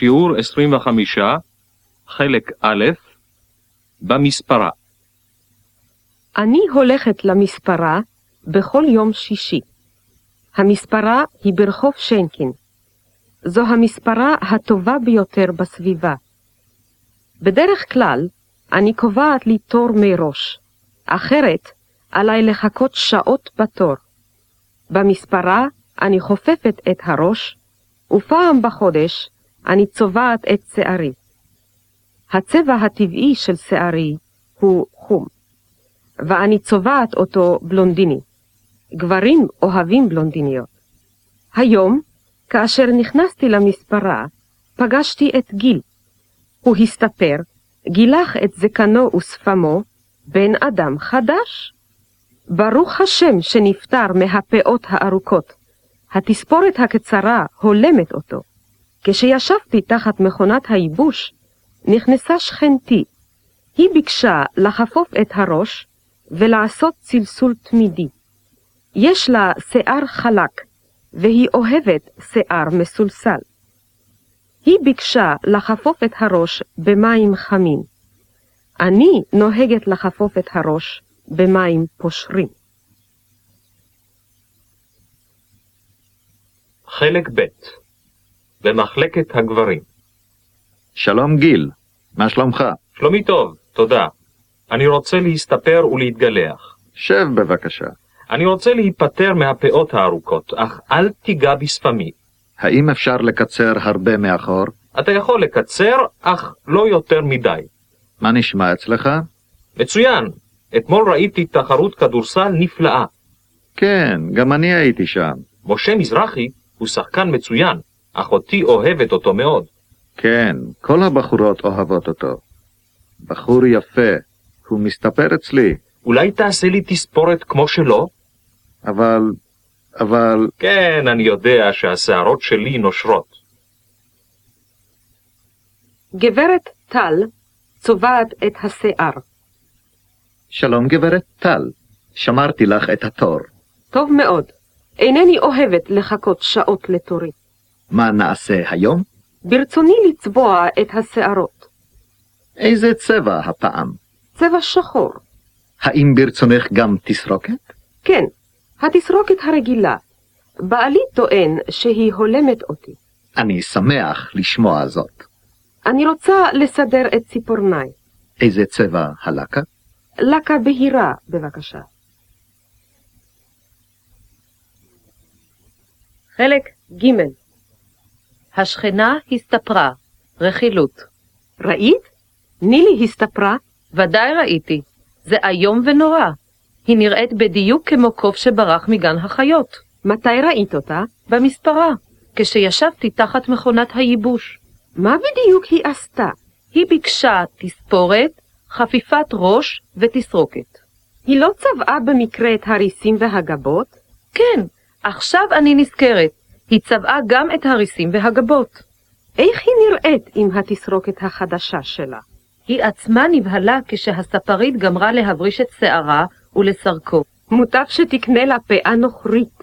שיעור 25, חלק א', במספרה. אני הולכת למספרה בכל יום שישי. המספרה היא ברחוב שנקין. זו המספרה הטובה ביותר בסביבה. בדרך כלל, אני קובעת לי תור מראש, אחרת עליי לחכות שעות בתור. במספרה אני חופפת את הראש, ופעם בחודש אני צובעת את שערי. הצבע הטבעי של שערי הוא חום, ואני צובעת אותו בלונדיני. גברים אוהבים בלונדיניות. היום, כאשר נכנסתי למספרה, פגשתי את גיל. הוא הסתפר, גילח את זקנו ושפמו, בן אדם חדש. ברוך השם שנפטר מהפאות הארוכות. התספורת הקצרה הולמת אותו. כשישבתי תחת מכונת הייבוש, נכנסה שכנתי. היא ביקשה לחפוף את הראש ולעשות צלצול תמידי. יש לה שיער חלק, והיא אוהבת שיער מסולסל. היא ביקשה לחפוף את הראש במים חמים. אני נוהגת לחפוף את הראש במים פושרים. חלק ב' במחלקת הגברים. שלום גיל, מה שלומך? שלומי טוב, תודה. אני רוצה להסתפר ולהתגלח. שב בבקשה. אני רוצה להיפטר מהפאות הארוכות, אך אל תיגע בשפמי. האם אפשר לקצר הרבה מאחור? אתה יכול לקצר, אך לא יותר מדי. מה נשמע אצלך? מצוין. אתמול ראיתי תחרות כדורסל נפלאה. כן, גם אני הייתי שם. משה מזרחי הוא שחקן מצוין. אחותי אוהבת אותו מאוד. כן, כל הבחורות אוהבות אותו. בחור יפה, הוא מסתפר אצלי, אולי תעשה לי תספורת כמו שלו? אבל... אבל... כן, אני יודע שהשערות שלי נושרות. גברת טל צובעת את השיער. שלום גברת טל, שמרתי לך את התור. טוב מאוד. אינני אוהבת לחכות שעות לתורי. מה נעשה היום? ברצוני לצבוע את השערות. איזה צבע הפעם? צבע שחור. האם ברצונך גם תסרוקת? כן, התסרוקת הרגילה. בעלי טוען שהיא הולמת אותי. אני שמח לשמוע זאת. אני רוצה לסדר את ציפורניי. איזה צבע הלקה? לקה בהירה, בבקשה. חלק ג' השכנה הסתפרה, רכילות. ראית? נילי הסתפרה. ודאי ראיתי. זה איום ונורא. היא נראית בדיוק כמו קוף שברח מגן החיות. מתי ראית אותה? במספרה, כשישבתי תחת מכונת הייבוש. מה בדיוק היא עשתה? היא ביקשה תספורת, חפיפת ראש ותסרוקת. היא לא צבעה במקרה את הריסים והגבות? כן, עכשיו אני נזכרת. היא צבעה גם את הריסים והגבות. איך היא נראית עם התסרוקת החדשה שלה? היא עצמה נבהלה כשהספרית גמרה להבריש את שערה ולסרקו. מוטב שתקנה לה פאה נוכרית.